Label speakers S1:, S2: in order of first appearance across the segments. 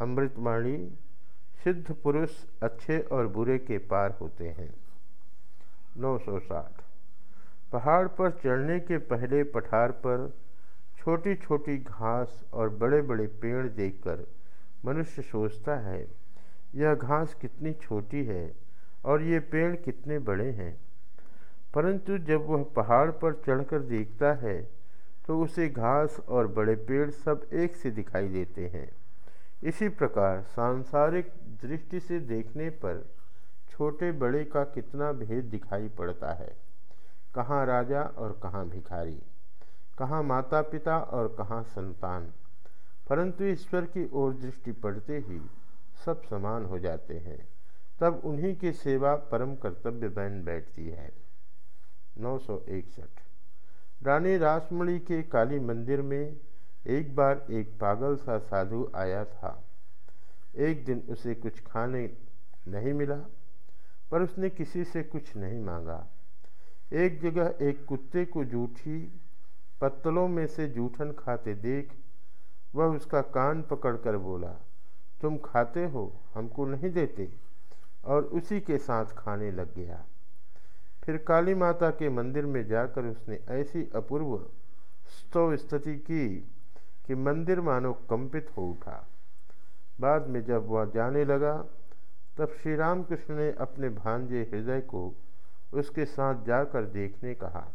S1: अमृतवाणी सिद्ध पुरुष अच्छे और बुरे के पार होते हैं। नौ सौ साठ। पहाड़ पर चढ़ने के पहले पठार पर छोटी छोटी घास और बड़े बड़े पेड़ देखकर मनुष्य सोचता है, यह घास कितनी छोटी है और ये पेड़ कितने बड़े हैं। परंतु जब वह पहाड़ पर चढ़कर देखता है तो उसे घास और बड़े पेड़ सब एक से दिखाई देते हैं। इसी प्रकार सांसारिक दृष्टि से देखने पर छोटे बड़े का कितना भेद दिखाई पड़ता है। कहाँ राजा और कहाँ भिखारी, कहाँ माता पिता और कहाँ संतान। परंतु ईश्वर की ओर दृष्टि पड़ते ही सब समान हो जाते हैं। तब उन्हीं की सेवा परम कर्तव्य बन बैठती है। नौ सौ इकसठ रानी रासमणी के काली मंदिर में एक बार एक पागल सा साधु आया था। एक दिन उसे कुछ खाने नहीं मिला, पर उसने किसी से कुछ नहीं मांगा। एक जगह एक कुत्ते को जूठी पत्तलों में से जूठन खाते देख वह उसका कान पकड़कर बोला, तुम खाते हो, हमको नहीं देते। और उसी के साथ खाने लग गया। फिर काली माता के मंदिर में जाकर उसने ऐसी अपूर्व स्तव स्थिति की कि मंदिर मानो कंपित हो उठा। बाद में जब वह जाने लगा, तब श्री रामकृष्ण ने अपने भांजे हृदय को उसके साथ जाकर देखने कहा।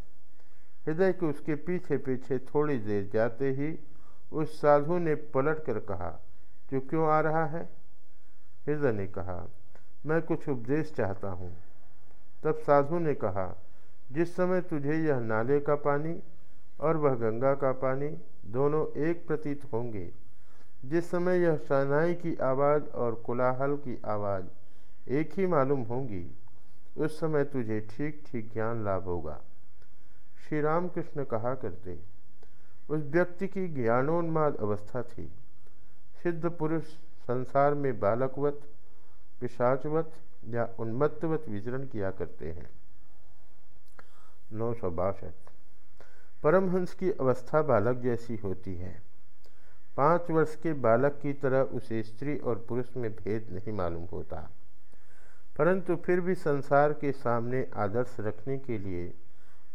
S1: हृदय को उसके पीछे पीछे थोड़ी देर जाते ही उस साधु ने पलट कर कहा जो क्यों आ रहा है? हृदय ने कहा, मैं कुछ उपदेश चाहता हूँ। तब साधु ने कहा, जिस समय तुझे यह नाले का पानी और वह गंगा का पानी दोनों एक प्रतीत होंगे। जिस समय यह शहनाई की आवाज़ और कोलाहल की आवाज़ एक ही मालूम होंगी, उस समय तुझे ठीक ठीक ज्ञान लाभ होगा। श्री रामकृष्ण कहा करते, उस व्यक्ति की ज्ञानोन्माद अवस्था थी। सिद्ध पुरुष, संसार में बालकवत, पिशाचवत या उन्मत्तवत विचरण किया करते हैं। नौ सौ बासठ। परमहंस की अवस्था बालक जैसी होती है। पाँच वर्ष के बालक की तरह उसे स्त्री और पुरुष में भेद नहीं मालूम होता। परंतु फिर भी संसार के सामने आदर्श रखने के लिए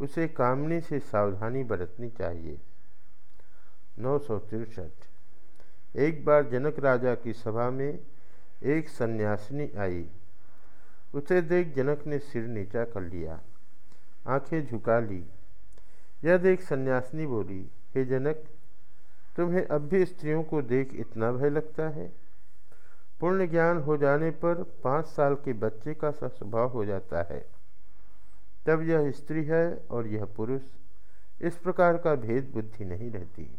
S1: उसे कामनी से सावधानी बरतनी चाहिए। नौ सौ तिरसठ। एक बार जनक राजा की सभा में एक सन्यासिनी आई। उसे देख जनक ने सिर नीचा कर लिया। आँखें झुका ली। यह देख सन्यासिनी बोली, हे जनक, तुम्हें अब भी स्त्रियों को देख इतना भय लगता है? पूर्ण ज्ञान हो जाने पर पाँच साल के बच्चे का सा स्वभाव हो जाता है। तब यह स्त्री है और यह पुरुष। इस प्रकार का भेद बुद्धि नहीं रहती।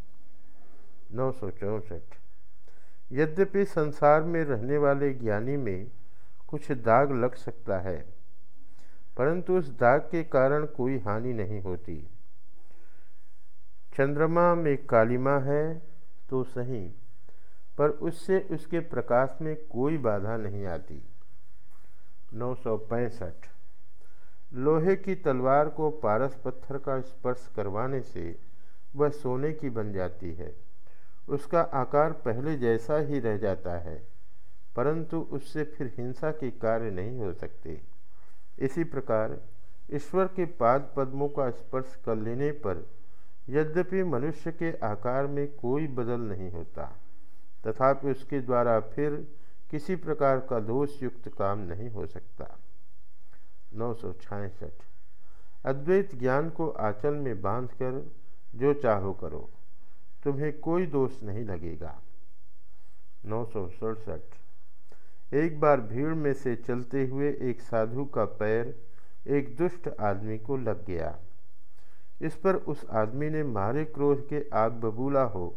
S1: नौ सौ चौंसठ। यद्यपि संसार में रहने वाले ज्ञानी में कुछ दाग लग सकता है, परंतु उस दाग के कारण कोई हानि नहीं होती। चंद्रमा में कालिमा है तो सही। पर उससे उसके प्रकाश में कोई बाधा नहीं आती। नौ सौ पैंसठ। लोहे की तलवार को पारस पत्थर का स्पर्श करवाने से वह सोने की बन जाती है। उसका आकार पहले जैसा ही रह जाता है, परंतु उससे फिर हिंसा के कार्य नहीं हो सकते। इसी प्रकार ईश्वर के पाद पद्मों का स्पर्श कर लेने पर यद्यपि मनुष्य के आकार में कोई बदल नहीं होता, तथापि उसके द्वारा फिर किसी प्रकार का दोष युक्त काम नहीं हो सकता। नौ सौ छियासठ अद्वैत ज्ञान को आंचल में बांधकर जो चाहो करो, तुम्हें कोई दोष नहीं लगेगा। नौ सौ सड़सठ। एक बार भीड़ में से चलते हुए एक साधु का पैर एक दुष्ट आदमी को लग गया। इस पर उस आदमी ने मारे क्रोध के आग बबूला हो,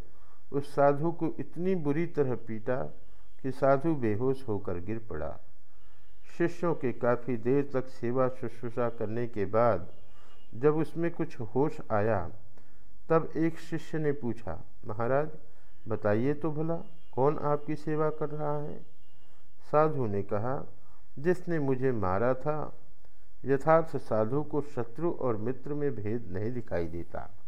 S1: उस साधु को इतनी बुरी तरह पीटा कि साधु बेहोश होकर गिर पड़ा। शिष्यों के काफ़ी देर तक सेवा शुश्रूषा करने के बाद जब उसमें कुछ होश आया, तब एक शिष्य ने पूछा, महाराज, बताइए तो भला, कौन आपकी सेवा कर रहा है? साधु ने कहा, जिसने मुझे मारा था यथार्थ साधु को शत्रु और मित्र में भेद नहीं दिखाई देता।